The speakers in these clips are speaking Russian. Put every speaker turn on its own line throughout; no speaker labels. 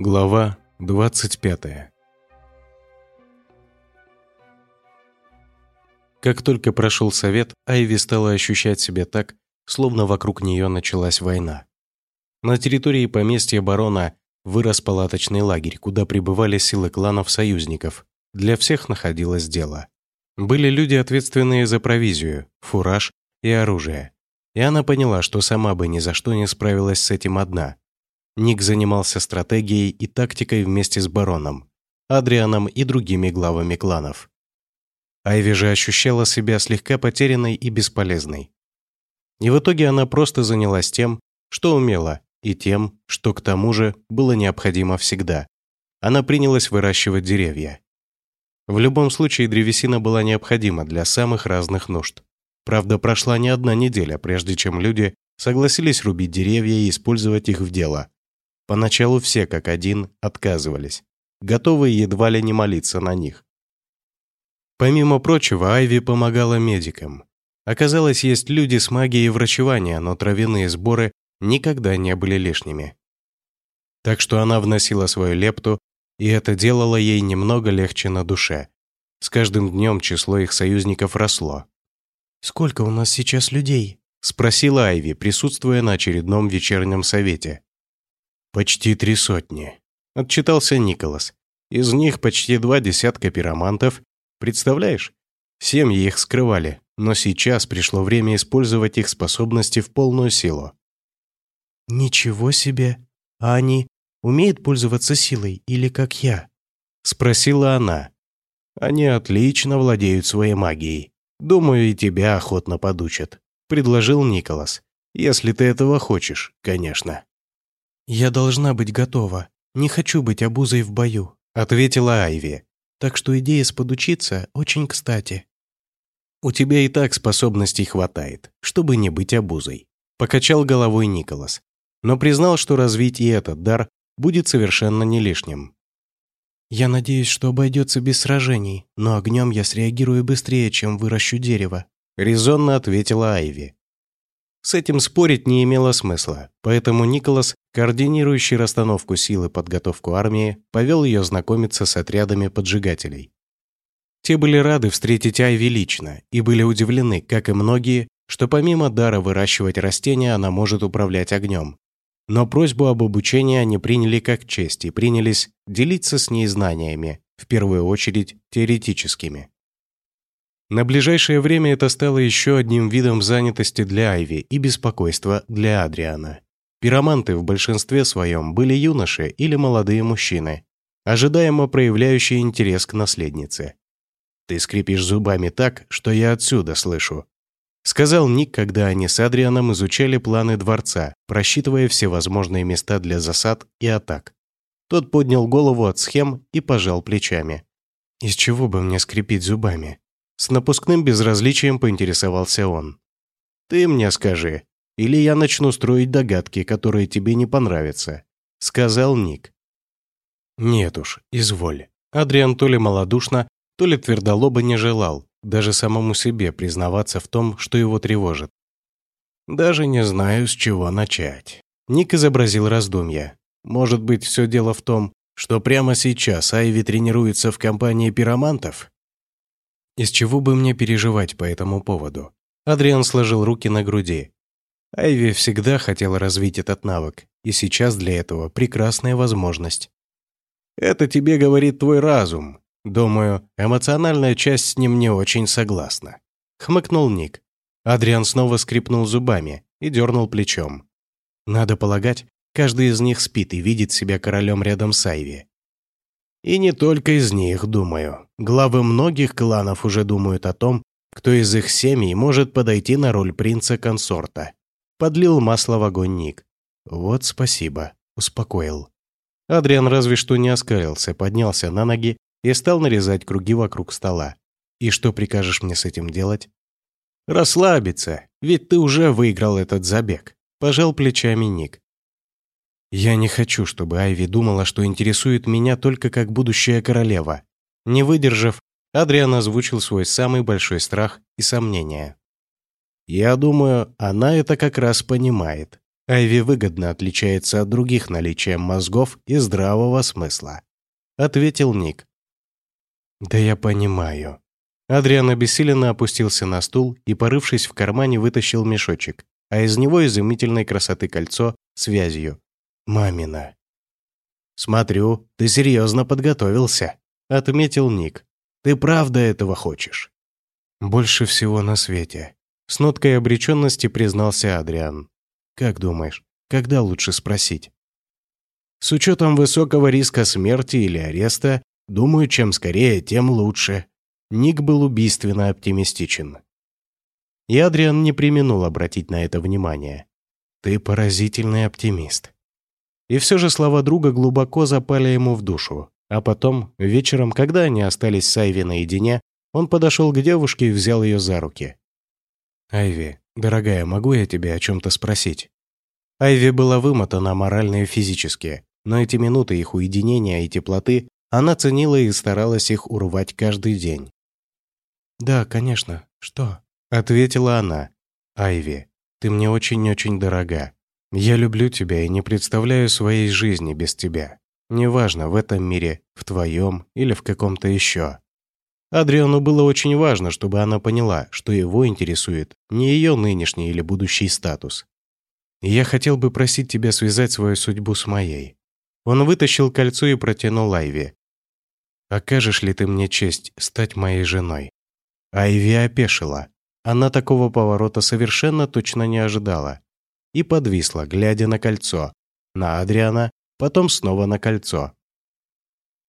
Глава 25 Как только прошел совет, Айви стала ощущать себя так, словно вокруг нее началась война. На территории поместья барона вырос палаточный лагерь, куда прибывали силы кланов-союзников. Для всех находилось дело. Были люди, ответственные за провизию, фураж и оружие. И она поняла, что сама бы ни за что не справилась с этим одна. Ник занимался стратегией и тактикой вместе с бароном, Адрианом и другими главами кланов. Айви же ощущала себя слегка потерянной и бесполезной. И в итоге она просто занялась тем, что умела, и тем, что к тому же было необходимо всегда. Она принялась выращивать деревья. В любом случае древесина была необходима для самых разных нужд. Правда, прошла не одна неделя, прежде чем люди согласились рубить деревья и использовать их в дело. Поначалу все как один отказывались, готовые едва ли не молиться на них. Помимо прочего, Айви помогала медикам. Оказалось, есть люди с магией врачевания, но травяные сборы никогда не были лишними. Так что она вносила свою лепту, и это делало ей немного легче на душе. С каждым днем число их союзников росло.
«Сколько у нас сейчас людей?»
– спросила Айви, присутствуя на очередном вечернем совете. «Почти три сотни», — отчитался Николас. «Из них почти два десятка пиромантов. Представляешь? Семьи их скрывали, но сейчас пришло время использовать их способности в полную силу».
«Ничего себе! А они умеют пользоваться силой или как я?»
— спросила она. «Они отлично владеют своей магией. Думаю, и тебя охотно подучат», — предложил Николас. «Если ты этого хочешь, конечно».
«Я должна быть готова. Не хочу быть обузой в бою», — ответила Айви. «Так что идея с подучиться очень кстати».
«У тебя и так способностей хватает, чтобы не быть обузой», — покачал головой Николас, но признал, что развить и этот дар будет совершенно не лишним.
«Я надеюсь, что обойдется без сражений, но огнем я среагирую быстрее, чем выращу дерево», —
резонно ответила Айви. С этим спорить не имело смысла, поэтому Николас, координирующий расстановку сил и подготовку армии, повел ее знакомиться с отрядами поджигателей. Те были рады встретить Айви лично и были удивлены, как и многие, что помимо дара выращивать растения она может управлять огнем. Но просьбу об обучении они приняли как честь и принялись делиться с ней знаниями, в первую очередь теоретическими. На ближайшее время это стало еще одним видом занятости для Айви и беспокойства для Адриана. Пироманты в большинстве своем были юноши или молодые мужчины, ожидаемо проявляющие интерес к наследнице. «Ты скрипишь зубами так, что я отсюда слышу», сказал Ник, когда они с Адрианом изучали планы дворца, просчитывая все возможные места для засад и атак. Тот поднял голову от схем и пожал плечами. «Из чего бы мне скрипеть зубами?» С напускным безразличием поинтересовался он. «Ты мне скажи, или я начну строить догадки, которые тебе не понравятся», — сказал Ник. «Нет уж, изволь». Адриан то ли малодушно, то ли твердолобо не желал, даже самому себе признаваться в том, что его тревожит. «Даже не знаю, с чего начать». Ник изобразил раздумья. «Может быть, все дело в том, что прямо сейчас Айви тренируется в компании пиромантов?» Из чего бы мне переживать по этому поводу? Адриан сложил руки на груди. Айви всегда хотела развить этот навык, и сейчас для этого прекрасная возможность. «Это тебе говорит твой разум. Думаю, эмоциональная часть с ним не очень согласна», — хмыкнул Ник. Адриан снова скрипнул зубами и дернул плечом. «Надо полагать, каждый из них спит и видит себя королем рядом с Айви. И не только из них, думаю. Главы многих кланов уже думают о том, кто из их семей может подойти на роль принца-консорта. Подлил масло в огонь Ник. Вот спасибо, успокоил. Адриан разве что не оскалился, поднялся на ноги и стал нарезать круги вокруг стола. И что прикажешь мне с этим делать? Расслабиться, ведь ты уже выиграл этот забег. Пожал плечами Ник. Я не хочу, чтобы Айви думала, что интересует меня только как будущая королева. Не выдержав, Адриан озвучил свой самый большой страх и сомнения. Я думаю, она это как раз понимает. Айви выгодно отличается от других наличием мозгов и здравого смысла», — ответил Ник.
«Да я понимаю». Адриан обессиленно опустился на стул и, порывшись в кармане, вытащил мешочек, а из него изумительной красоты кольцо с вязью. «Мамина».
«Смотрю, ты серьезно подготовился», — отметил Ник. «Ты правда этого хочешь?»
«Больше всего на свете», — с ноткой обреченности признался Адриан. Как думаешь, когда лучше спросить?
С учетом высокого риска смерти или ареста, думаю, чем скорее, тем лучше. Ник был убийственно оптимистичен. И Адриан не применул обратить на это внимание.
«Ты поразительный оптимист». И все же слова друга глубоко запали ему в душу. А потом, вечером, когда они остались с Айви наедине, он подошел к девушке и взял ее за руки. «Айви, дорогая, могу я тебя о чем-то спросить?» Айви была вымотана морально и физически, но эти минуты их уединения и теплоты она ценила и старалась их урвать каждый день. «Да, конечно. Что?» — ответила она. «Айви, ты мне очень-очень дорога. Я люблю тебя и не представляю своей жизни без тебя. Неважно, в этом мире, в твоем или в каком-то еще. Адриану было очень важно, чтобы она поняла, что его интересует не ее нынешний или будущий статус. «Я хотел бы просить тебя связать свою судьбу с моей». Он вытащил кольцо и протянул Айви. «Окажешь ли ты мне честь стать моей женой?» Айви опешила. Она такого поворота совершенно точно не ожидала. И подвисла, глядя на кольцо. На Адриана, потом снова на кольцо.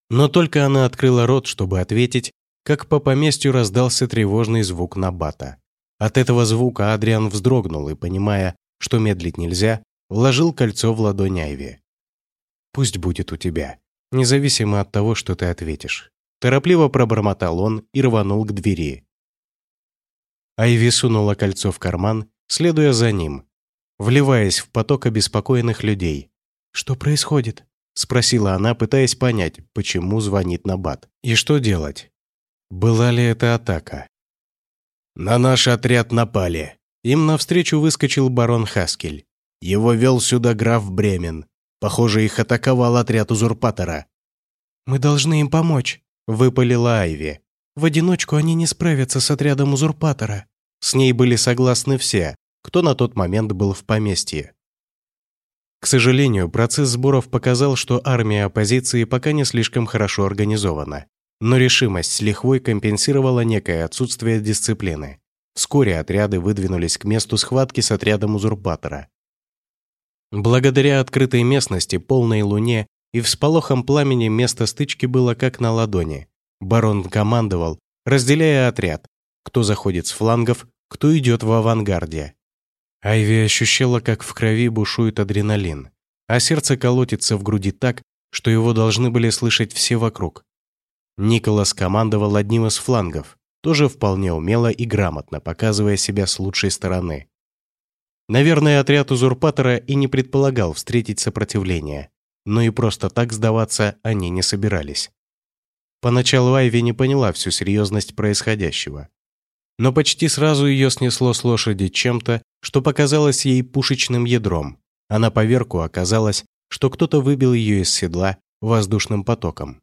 Но только она открыла рот, чтобы ответить, как по поместью раздался тревожный звук Набата. От этого звука Адриан вздрогнул и, понимая, что медлить нельзя, вложил кольцо в ладонь Айви. «Пусть будет у тебя, независимо от того, что ты ответишь». Торопливо пробормотал он и рванул к двери. Айви сунула кольцо в карман, следуя за ним, вливаясь в поток обеспокоенных людей. «Что происходит?» — спросила она, пытаясь понять, почему звонит Набат. «И что делать?» Была ли это атака?
«На наш отряд напали».
Им навстречу выскочил барон Хаскель.
Его вел сюда граф Бремен. Похоже, их атаковал отряд узурпатора.
«Мы должны им помочь», — выпалила Айви. «В одиночку они не справятся с отрядом узурпатора». С ней были согласны все, кто на тот момент был в поместье. К сожалению, процесс сборов показал, что армия оппозиции пока не слишком хорошо организована. Но решимость с лихвой компенсировала некое отсутствие дисциплины. Вскоре отряды выдвинулись к месту схватки с отрядом узурпатора. Благодаря открытой местности, полной луне и всполохам пламени место стычки было как на ладони. Барон командовал, разделяя отряд, кто заходит с флангов, кто идет в авангарде. Айви ощущала, как в крови бушует адреналин, а сердце колотится в груди так, что его должны были слышать все вокруг. Николас командовал одним из флангов, тоже вполне умело и грамотно показывая себя с лучшей стороны. Наверное, отряд узурпатора и не предполагал встретить сопротивление, но и просто так сдаваться они не собирались. Поначалу Айви не поняла всю серьезность происходящего. Но почти сразу ее снесло с лошади чем-то, что показалось ей пушечным ядром, а на поверку оказалось, что кто-то выбил ее из седла воздушным потоком.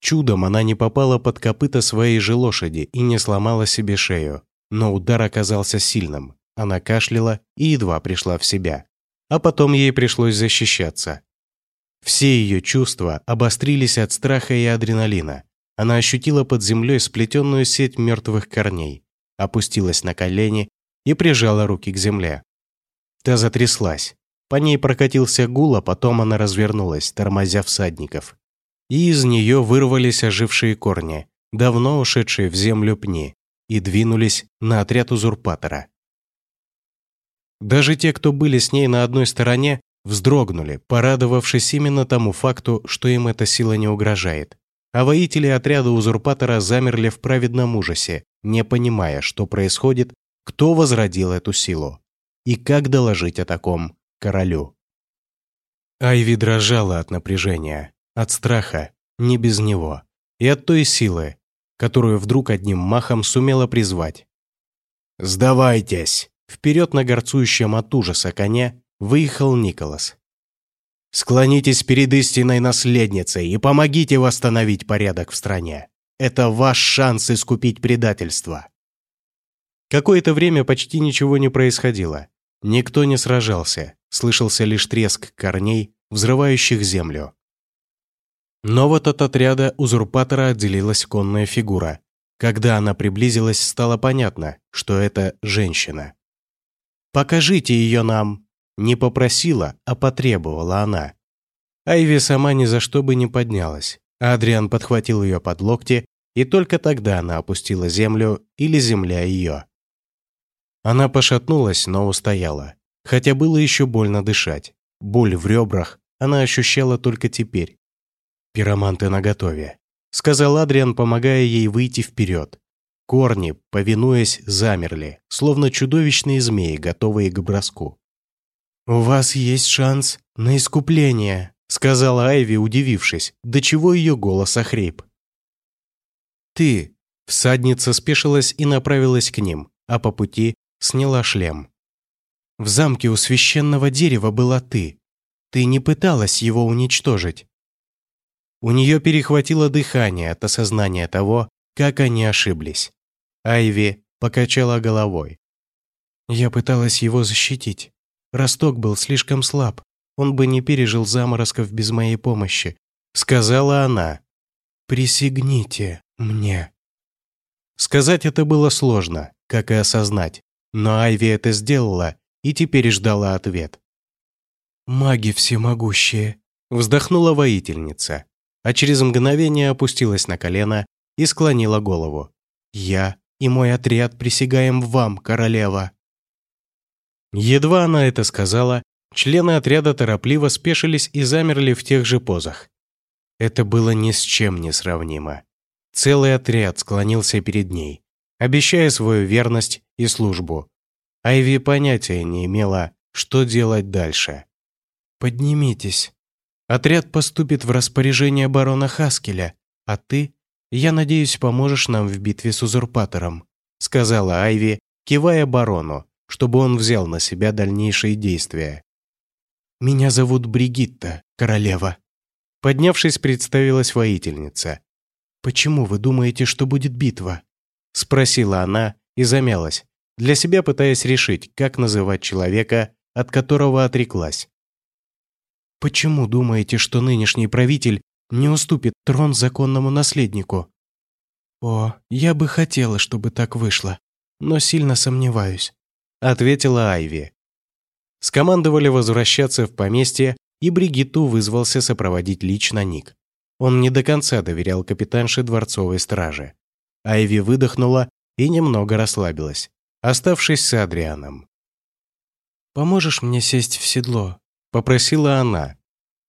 Чудом она не попала под копыта своей же лошади и не сломала себе шею. Но удар оказался сильным. Она кашляла и едва пришла в себя. А потом ей пришлось защищаться. Все ее чувства обострились от страха и адреналина. Она ощутила под землей сплетенную сеть мертвых корней, опустилась на колени и прижала руки к земле. Та затряслась. По ней прокатился гул, а потом она развернулась, тормозя всадников и из нее вырвались ожившие корни, давно ушедшие в землю пни, и двинулись на отряд узурпатора. Даже те, кто были с ней на одной стороне, вздрогнули, порадовавшись именно тому факту, что им эта сила не угрожает. А воители отряда узурпатора замерли в праведном ужасе, не понимая, что происходит, кто возродил эту силу и как доложить о таком королю. Айви дрожала от напряжения. От страха, не без него. И от той силы, которую вдруг одним махом сумела призвать.
«Сдавайтесь!» Вперед на горцующем от ужаса коне выехал Николас. «Склонитесь перед истинной наследницей и помогите восстановить порядок в стране. Это ваш шанс искупить предательство». Какое-то время почти ничего не происходило. Никто не сражался, слышался лишь треск корней, взрывающих землю. Но вот от отряда узурпатора отделилась конная фигура. Когда она приблизилась, стало понятно, что это женщина. «Покажите ее нам!» Не попросила, а потребовала она. Айви сама ни за что бы не поднялась. Адриан подхватил ее под локти, и только тогда она опустила землю или земля ее. Она пошатнулась, но устояла. Хотя было еще больно дышать. Боль в ребрах она ощущала только теперь. «Пироманты наготове», — сказал Адриан, помогая ей выйти вперед. Корни, повинуясь, замерли, словно чудовищные змеи, готовые к броску. «У вас есть шанс на искупление», — сказала Айви, удивившись, до чего ее голос охрип. «Ты!» — всадница спешилась и направилась к ним, а по пути сняла шлем. «В замке у священного дерева была ты. Ты не пыталась его уничтожить. У нее перехватило дыхание от осознания того, как они ошиблись. Айви покачала головой. Я пыталась его защитить. Росток был слишком слаб. Он бы не пережил заморозков без моей помощи. Сказала она. «Присягните мне». Сказать это было сложно, как и осознать. Но Айви это сделала и теперь ждала ответ. «Маги всемогущие», — вздохнула воительница а через мгновение опустилась на колено и склонила голову. «Я и мой отряд присягаем вам, королева!» Едва она это сказала, члены отряда торопливо спешились и замерли в тех же позах. Это было ни с чем не сравнимо. Целый отряд склонился перед ней, обещая свою верность и службу. Айви понятия не имела, что делать дальше. «Поднимитесь», Отряд поступит в распоряжение барона Хаскеля, а ты, я надеюсь, поможешь нам в битве с узурпатором», сказала Айви, кивая барону, чтобы он взял на себя дальнейшие действия. «Меня зовут Бригитта, королева». Поднявшись, представилась воительница. «Почему вы думаете, что будет битва?» Спросила она и замялась, для себя пытаясь решить, как называть человека, от которого отреклась. Почему думаете, что нынешний правитель не уступит трон законному наследнику? О, я бы хотела, чтобы так вышло, но сильно сомневаюсь, ответила Айви. Скомандовали возвращаться в поместье, и Бригитту вызвался сопроводить лично Ник. Он не до конца доверял капитанше дворцовой стражи. Айви выдохнула и немного расслабилась, оставшись с Адрианом. «Поможешь мне сесть в седло?» – попросила она.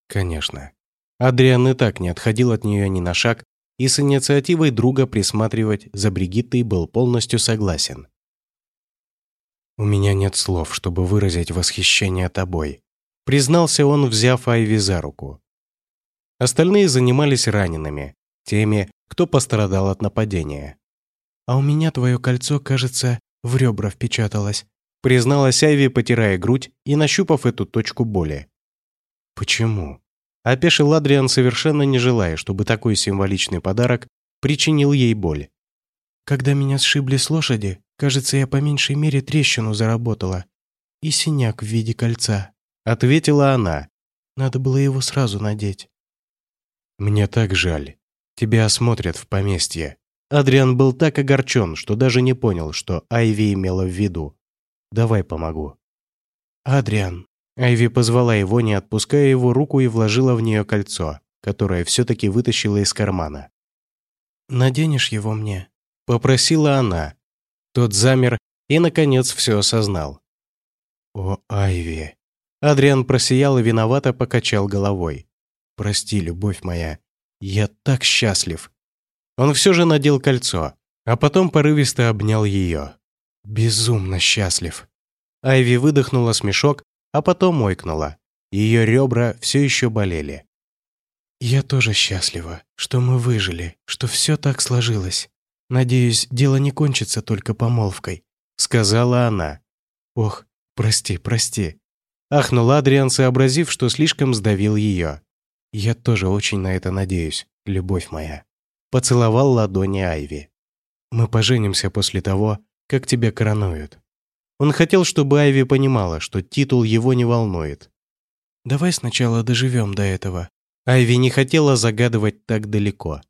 Конечно. Адриан и так не отходил от нее ни на шаг, и с инициативой друга присматривать за Бригиттой был полностью согласен. «У меня нет слов, чтобы выразить восхищение тобой», признался он, взяв Айви за руку. Остальные занимались ранеными, теми, кто пострадал от нападения. «А у меня твое кольцо, кажется, в ребра впечаталось», призналась Айви, потирая грудь и нащупав эту точку боли. «Почему?» Опешил Адриан, совершенно не желая, чтобы такой символичный подарок причинил ей боль. «Когда меня сшибли с лошади, кажется, я по меньшей мере трещину заработала. И синяк в виде кольца», — ответила она. «Надо было его сразу надеть». «Мне так жаль. Тебя осмотрят в поместье». Адриан был так огорчен, что даже не понял, что Айви имела в виду. «Давай помогу». «Адриан», Айви позвала его, не отпуская его руку, и вложила в нее кольцо, которое все-таки вытащила из кармана. «Наденешь его мне?» – попросила она. Тот замер и, наконец, все осознал. «О, Айви!» Адриан просиял и виновато покачал головой. «Прости, любовь моя, я так счастлив!» Он все же надел кольцо, а потом порывисто обнял ее. «Безумно счастлив!» Айви выдохнула смешок а потом ойкнула. Ее ребра все еще болели. «Я тоже счастлива, что мы выжили, что все так сложилось. Надеюсь, дело не кончится только помолвкой», сказала она.
«Ох, прости, прости», —
ахнул Адриан, сообразив, что слишком сдавил ее.
«Я тоже очень на это надеюсь, любовь моя».
Поцеловал ладони Айви.
«Мы поженимся после того, как тебя коронуют».
Он хотел, чтобы Айви понимала, что титул его не волнует.
«Давай сначала доживем до этого».
Айви не хотела загадывать так далеко.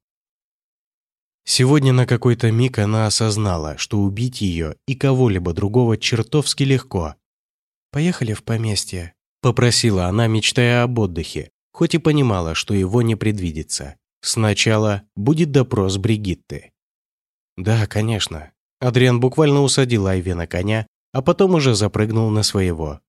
Сегодня на какой-то миг она осознала, что убить ее и кого-либо другого чертовски легко.
«Поехали в поместье», —
попросила она, мечтая об отдыхе, хоть и понимала, что его не предвидится. Сначала будет допрос Бригитты. Да, конечно. Адриан буквально усадил Айви на коня, а потом уже запрыгнул на своего.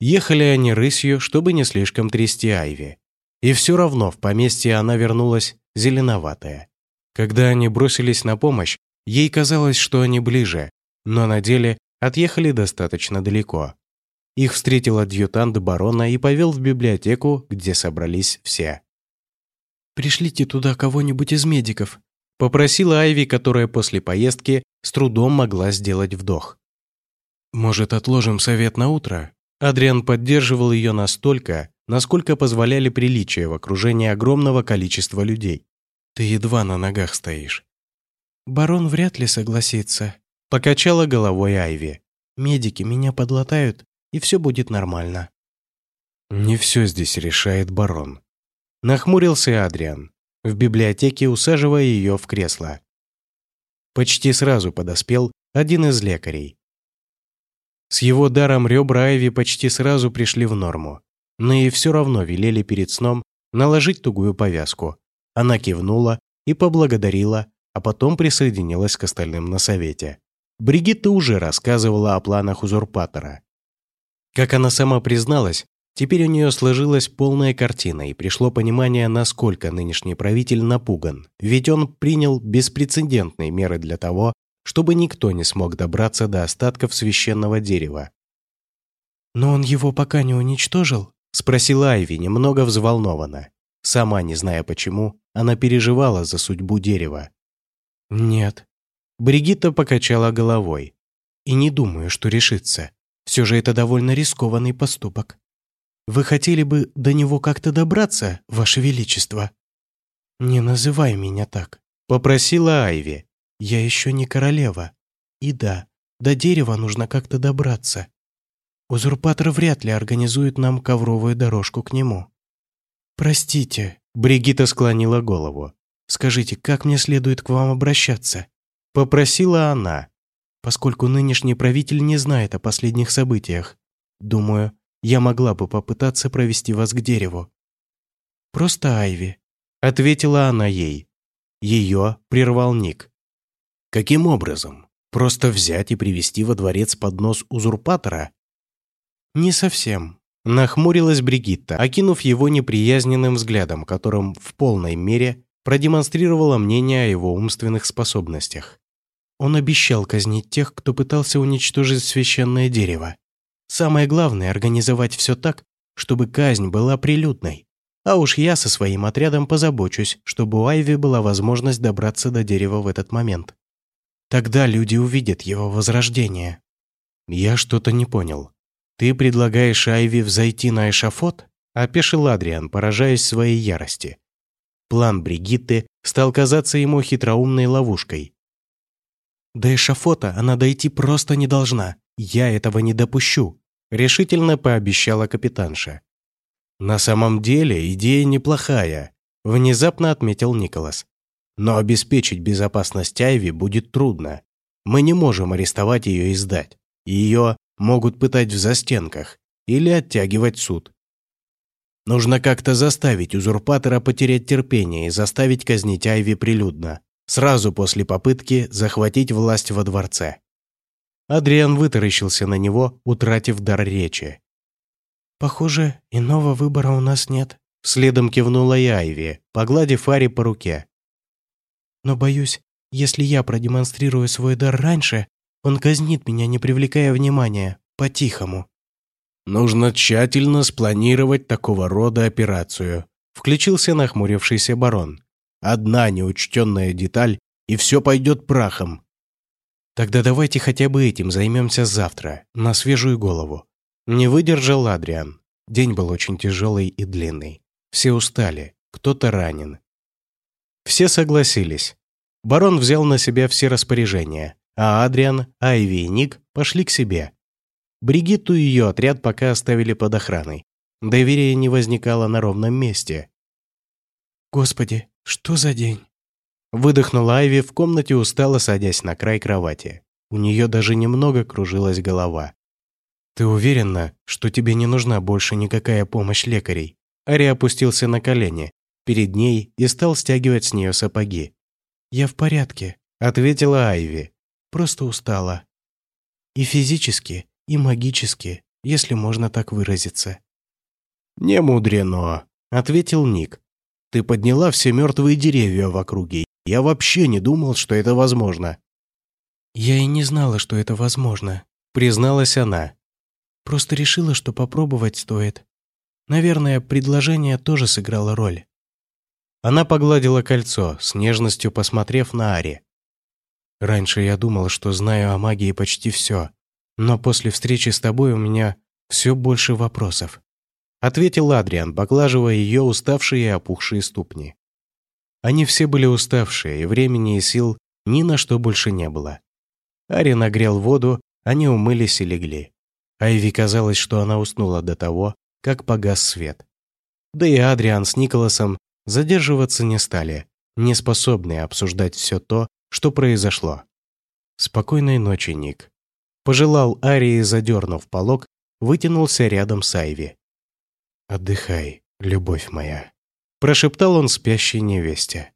Ехали они рысью, чтобы не слишком трясти Айви. И все равно в поместье она вернулась зеленоватая. Когда они бросились на помощь, ей казалось, что они ближе, но на деле отъехали достаточно далеко. Их встретил адъютант барона и повел в библиотеку, где собрались все.
«Пришлите туда кого-нибудь из медиков», —
попросила Айви, которая после поездки с трудом могла сделать вдох.
«Может, отложим совет на утро?»
Адриан поддерживал ее настолько, насколько позволяли приличия в окружении огромного количества людей.
«Ты едва на ногах стоишь».
«Барон вряд ли согласится», — покачала головой Айви.
«Медики меня подлатают, и все будет нормально».
«Не все здесь решает барон», — нахмурился Адриан, в библиотеке усаживая ее в кресло. Почти сразу подоспел один из лекарей. С его даром ребра Айви почти сразу пришли в норму, но ей все равно велели перед сном наложить тугую повязку. Она кивнула и поблагодарила, а потом присоединилась к остальным на совете. Бригитта уже рассказывала о планах узурпатора. Как она сама призналась, теперь у нее сложилась полная картина и пришло понимание, насколько нынешний правитель напуган, ведь он принял беспрецедентные меры для того, чтобы никто не смог добраться до остатков священного дерева.
«Но он его пока не уничтожил?»
– спросила Айви, немного взволнованно. Сама не зная почему, она переживала за судьбу дерева.
«Нет».
Бригитта покачала головой.
«И не думаю, что решится. Все же это довольно рискованный поступок. Вы хотели бы до него как-то добраться, Ваше Величество?» «Не называй меня так», — попросила Айви. «Я еще не королева. И да, до дерева нужно как-то добраться. Узурпатор вряд ли организует нам ковровую дорожку к нему». «Простите», — Бригита склонила голову. «Скажите, как мне следует к вам обращаться?» Попросила она, поскольку нынешний правитель не знает о последних событиях. Думаю, я могла бы попытаться провести вас к дереву». «Просто Айви», — ответила она ей. Ее прервал Ник.
«Каким образом? Просто взять и привести во дворец под нос узурпатора?»
«Не совсем», —
нахмурилась Бригитта, окинув его неприязненным взглядом, которым в полной мере продемонстрировала мнение о его умственных способностях.
Он обещал казнить тех, кто пытался уничтожить священное дерево. Самое главное – организовать все так, чтобы казнь была прилюдной. А уж я со своим отрядом позабочусь, чтобы у Айви была возможность добраться до дерева в этот момент. Тогда люди увидят его возрождение.
Я что-то не понял. Ты предлагаешь Айви взойти на эшафот? Опешил Адриан, поражаясь своей ярости. План Бригитты стал казаться ему хитроумной ловушкой.
До эшафота она дойти просто не должна. Я этого не допущу», —
решительно пообещала капитанша. «На самом деле идея неплохая», — внезапно отметил Николас. «Но обеспечить безопасность Айви будет трудно. Мы не можем арестовать ее и сдать. Ее могут пытать в застенках или оттягивать суд. Нужно как-то заставить узурпатора потерять терпение и заставить казнить Айви прилюдно, сразу после попытки захватить власть во дворце. Адриан вытаращился на него, утратив дар речи.
«Похоже, иного выбора у нас нет», —
следом кивнула и Айви, погладив Ари по руке.
«Но боюсь, если я продемонстрирую свой дар раньше, он казнит меня, не привлекая внимания, по-тихому».
«Нужно тщательно спланировать такого рода операцию», — включился нахмурившийся барон. «Одна неучтенная деталь, и все пойдет прахом. Тогда давайте хотя бы этим займемся завтра, на свежую голову. Не выдержал Адриан. День был очень тяжелый и длинный. Все устали, кто-то ранен. Все согласились. Барон взял на себя все распоряжения, а Адриан, Айви и Ник пошли к себе. Бригитту и ее отряд пока оставили под охраной. Доверия не возникало на ровном месте.
«Господи, что за день?»
Выдохнула Айви в комнате, устало садясь на край кровати. У нее даже немного кружилась голова. «Ты уверена, что тебе не нужна больше никакая помощь лекарей?» Ари опустился на колени перед ней и стал стягивать с нее сапоги.
«Я в порядке», — ответила Айви. «Просто устала. И физически, и магически, если можно так выразиться».
«Не мудрено», — ответил Ник. «Ты подняла все мертвые деревья в округе я вообще не думал, что это возможно».
«Я и не знала, что это возможно», — призналась она. «Просто решила, что попробовать стоит. Наверное, предложение тоже сыграло роль».
Она погладила кольцо, с нежностью посмотрев на Ари.
«Раньше я думал, что знаю о магии почти все, но после встречи с тобой у меня все больше вопросов»,
ответил Адриан, поглаживая ее уставшие и опухшие ступни. Они все были уставшие, и времени и сил ни на что больше не было. Ари нагрел воду, они умылись и легли. Айви казалось, что она уснула до того, как погас свет. Да и Адриан с Николасом задерживаться не стали, не способные обсуждать все то, что произошло. «Спокойной ночи, Ник», — пожелал Ари и, задернув полог, вытянулся рядом с Айви. «Отдыхай, любовь моя» прошептал он спящей невесте.